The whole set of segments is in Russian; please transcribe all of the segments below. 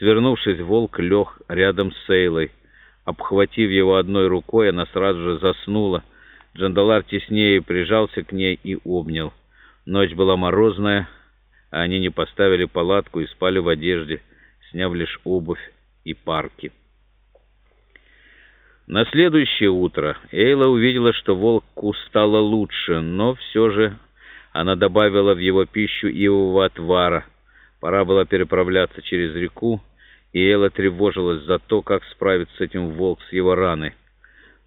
Свернувшись, волк лег рядом с Эйлой. Обхватив его одной рукой, она сразу же заснула. Джандалар теснее прижался к ней и обнял. Ночь была морозная, а они не поставили палатку и спали в одежде, сняв лишь обувь и парки. На следующее утро Эйла увидела, что волку стало лучше, но все же она добавила в его пищу ивового отвара. Пора было переправляться через реку, и Эйла тревожилась за то, как справиться с этим волк с его раной.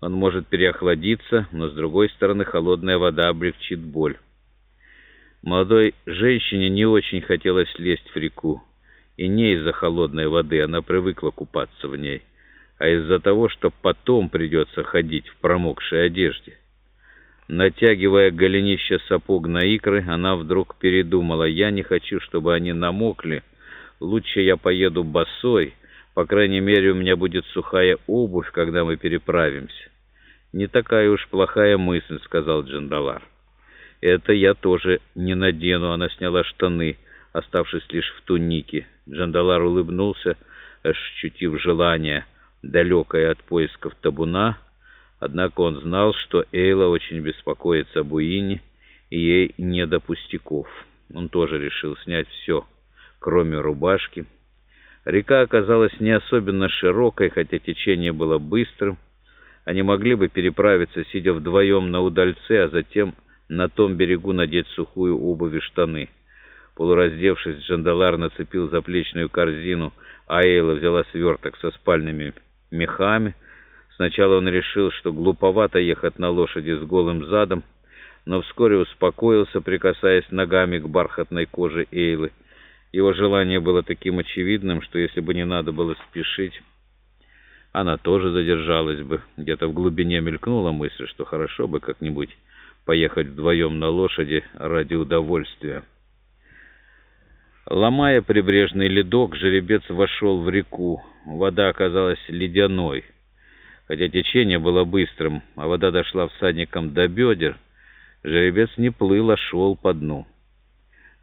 Он может переохладиться, но, с другой стороны, холодная вода облегчит боль. Молодой женщине не очень хотелось лезть в реку, и не из-за холодной воды, она привыкла купаться в ней а из-за того, что потом придется ходить в промокшей одежде. Натягивая голенище сапог на икры, она вдруг передумала. «Я не хочу, чтобы они намокли. Лучше я поеду босой. По крайней мере, у меня будет сухая обувь, когда мы переправимся». «Не такая уж плохая мысль», — сказал Джандалар. «Это я тоже не надену». Она сняла штаны, оставшись лишь в тунике. Джандалар улыбнулся, ощутив желание — далекая от поисков табуна, однако он знал, что Эйла очень беспокоится об Уине, и ей не до пустяков. Он тоже решил снять все, кроме рубашки. Река оказалась не особенно широкой, хотя течение было быстрым. Они могли бы переправиться, сидя вдвоем на удальце, а затем на том берегу надеть сухую обувь и штаны. Полураздевшись, Джандалар нацепил заплечную корзину, а Эйла взяла сверток со спальными мехами. Сначала он решил, что глуповато ехать на лошади с голым задом, но вскоре успокоился, прикасаясь ногами к бархатной коже Эйлы. Его желание было таким очевидным, что если бы не надо было спешить, она тоже задержалась бы. Где-то в глубине мелькнула мысль, что хорошо бы как-нибудь поехать вдвоем на лошади ради удовольствия. Ломая прибрежный ледок, жеребец вошел в реку. Вода оказалась ледяной. Хотя течение было быстрым, а вода дошла всадникам до бедер, жеребец не плыл, а шел по дну.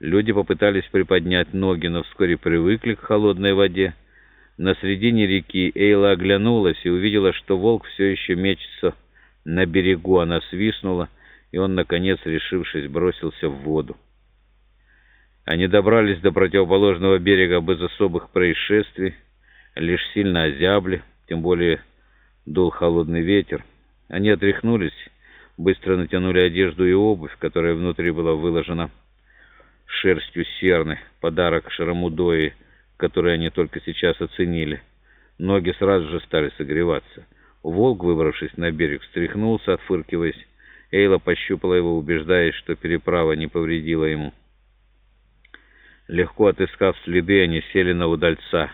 Люди попытались приподнять ноги, но вскоре привыкли к холодной воде. На середине реки Эйла оглянулась и увидела, что волк все еще мечется на берегу. Она свистнула, и он, наконец, решившись, бросился в воду. Они добрались до противоположного берега без особых происшествий, лишь сильно озябли, тем более дул холодный ветер. Они отряхнулись, быстро натянули одежду и обувь, которая внутри была выложена шерстью серны, подарок Шарамудои, который они только сейчас оценили. Ноги сразу же стали согреваться. Волк, выбравшись на берег, встряхнулся, отфыркиваясь. Эйла пощупала его, убеждаясь, что переправа не повредила ему. Легко отыскав следы, они сели на удальца.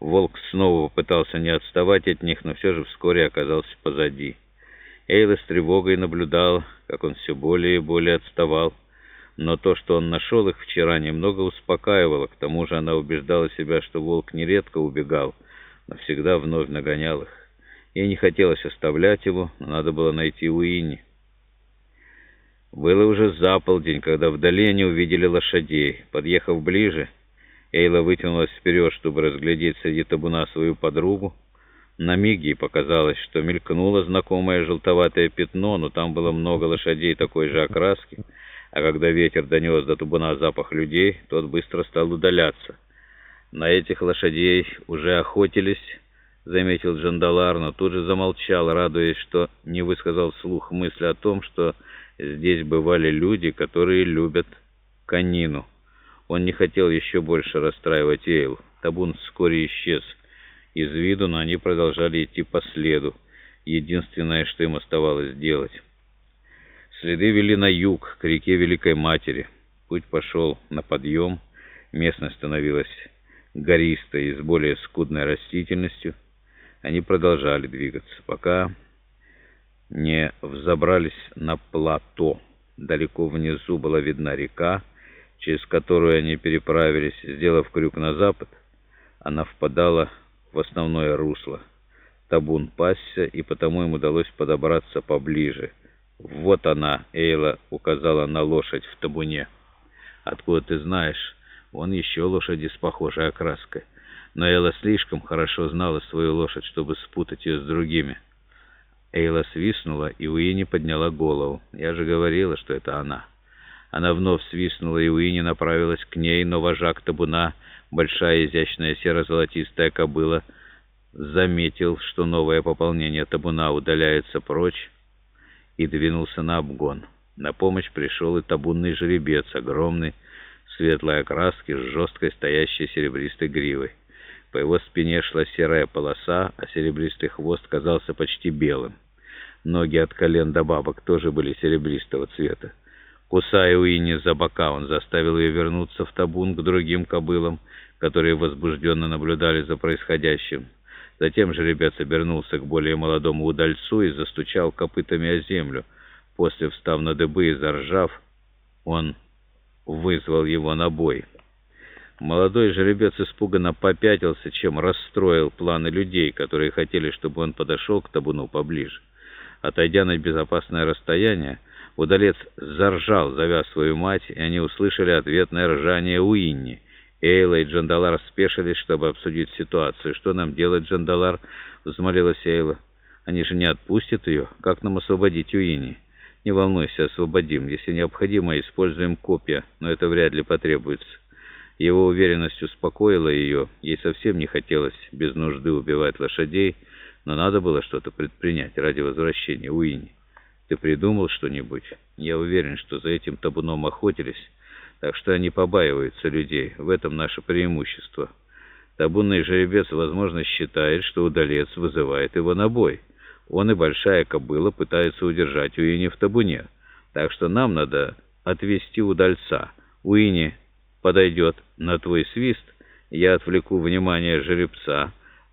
Волк снова пытался не отставать от них, но все же вскоре оказался позади. Эйла с тревогой наблюдал, как он все более и более отставал. Но то, что он нашел их вчера, немного успокаивало. К тому же она убеждала себя, что волк нередко убегал, но всегда вновь нагонял их. Ей не хотелось оставлять его, но надо было найти Уинни. Было уже за полдень, когда вдали они увидели лошадей. Подъехав ближе, Эйла вытянулась вперед, чтобы разглядеть среди табуна свою подругу. На миг ей показалось, что мелькнуло знакомое желтоватое пятно, но там было много лошадей такой же окраски, а когда ветер донес до табуна запах людей, тот быстро стал удаляться. На этих лошадей уже охотились, заметил Джандалар, но тут же замолчал, радуясь, что не высказал вслух мысли о том, что Здесь бывали люди, которые любят конину. Он не хотел еще больше расстраивать Эйл. Табун вскоре исчез из виду, но они продолжали идти по следу. Единственное, что им оставалось делать. Следы вели на юг, к реке Великой Матери. Путь пошел на подъем. Местность становилась гористой и с более скудной растительностью. Они продолжали двигаться, пока не взобрались на плато. Далеко внизу была видна река, через которую они переправились, сделав крюк на запад. Она впадала в основное русло. Табун пасся, и потому им удалось подобраться поближе. «Вот она!» — Эйла указала на лошадь в табуне. «Откуда ты знаешь? Вон еще лошади с похожей окраской». но Эйла слишком хорошо знала свою лошадь, чтобы спутать ее с другими. Эйла свистнула, и Уинни подняла голову. «Я же говорила, что это она». Она вновь свистнула, и Уинни направилась к ней, но вожак табуна, большая изящная серо-золотистая кобыла, заметил, что новое пополнение табуна удаляется прочь, и двинулся на обгон. На помощь пришел и табунный жеребец, огромный, светлой окраски, с жесткой стоящей серебристой гривой. По его спине шла серая полоса, а серебристый хвост казался почти белым. Ноги от колен до бабок тоже были серебристого цвета. Кусая Уинни за бока, он заставил ее вернуться в табун к другим кобылам, которые возбужденно наблюдали за происходящим. Затем жеребец обернулся к более молодому удальцу и застучал копытами о землю. После, встав на дыбы и заржав, он вызвал его на бой. Молодой жеребец испуганно попятился, чем расстроил планы людей, которые хотели, чтобы он подошел к табуну поближе. Отойдя на безопасное расстояние, удалец заржал, зовя свою мать, и они услышали ответное ржание Уинни. Эйла и Джандалар спешились, чтобы обсудить ситуацию. «Что нам делать, Джандалар?» — взмолилась Эйла. «Они же не отпустят ее. Как нам освободить Уинни?» «Не волнуйся, освободим. Если необходимо, используем копья, но это вряд ли потребуется». Его уверенность успокоила ее. Ей совсем не хотелось без нужды убивать лошадей, но надо было что-то предпринять ради возвращения Уинни. Ты придумал что-нибудь? Я уверен, что за этим табуном охотились, так что они побаиваются людей. В этом наше преимущество. Табунный жеребец, возможно, считает, что удалец вызывает его на бой. Он и большая кобыла пытаются удержать Уинни в табуне. Так что нам надо отвести удальца. Уинни подойдет на твой свист, я отвлеку внимание жеребца».